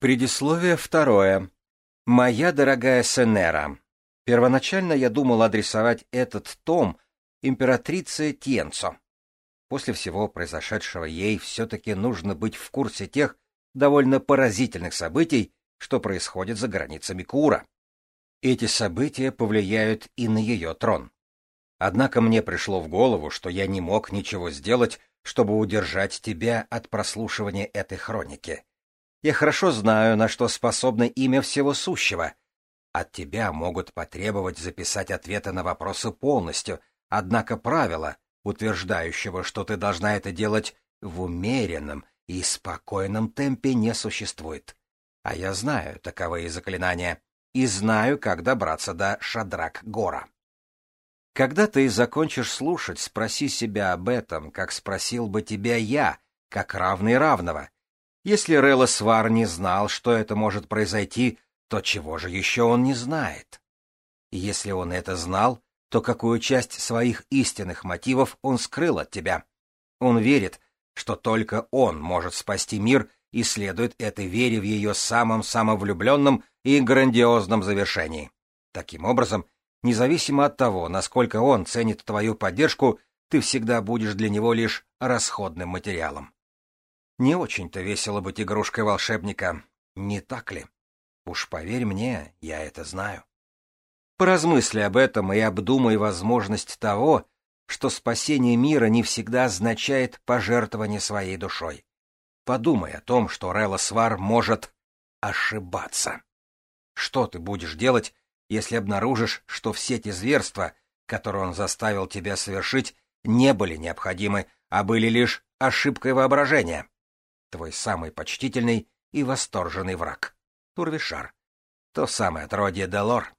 Предисловие второе. Моя дорогая Сенера, первоначально я думал адресовать этот том императрице Тенцо. После всего произошедшего ей все-таки нужно быть в курсе тех довольно поразительных событий, что происходит за границами Кура. Эти события повлияют и на ее трон. Однако мне пришло в голову, что я не мог ничего сделать, чтобы удержать тебя от прослушивания этой хроники — я хорошо знаю, на что способно имя всего сущего. От тебя могут потребовать записать ответы на вопросы полностью, однако правило, утверждающего, что ты должна это делать в умеренном и спокойном темпе, не существует. А я знаю таковые заклинания и знаю, как добраться до Шадрак-гора. Когда ты закончишь слушать, спроси себя об этом, как спросил бы тебя я, как равный равного — если Релла Свар не знал, что это может произойти, то чего же еще он не знает? Если он это знал, то какую часть своих истинных мотивов он скрыл от тебя? Он верит, что только он может спасти мир и следует этой вере в ее самом самовлюбленном и грандиозном завершении. Таким образом, независимо от того, насколько он ценит твою поддержку, ты всегда будешь для него лишь расходным материалом. Не очень-то весело быть игрушкой волшебника, не так ли? Уж поверь мне, я это знаю. Поразмысли об этом и обдумай возможность того, что спасение мира не всегда означает пожертвование своей душой. Подумай о том, что Релла Свар может ошибаться. Что ты будешь делать, если обнаружишь, что все те зверства, которые он заставил тебя совершить, не были необходимы, а были лишь ошибкой воображения? твой самый почтительный и восторженный враг. Турвишар. То самое отродье Делор,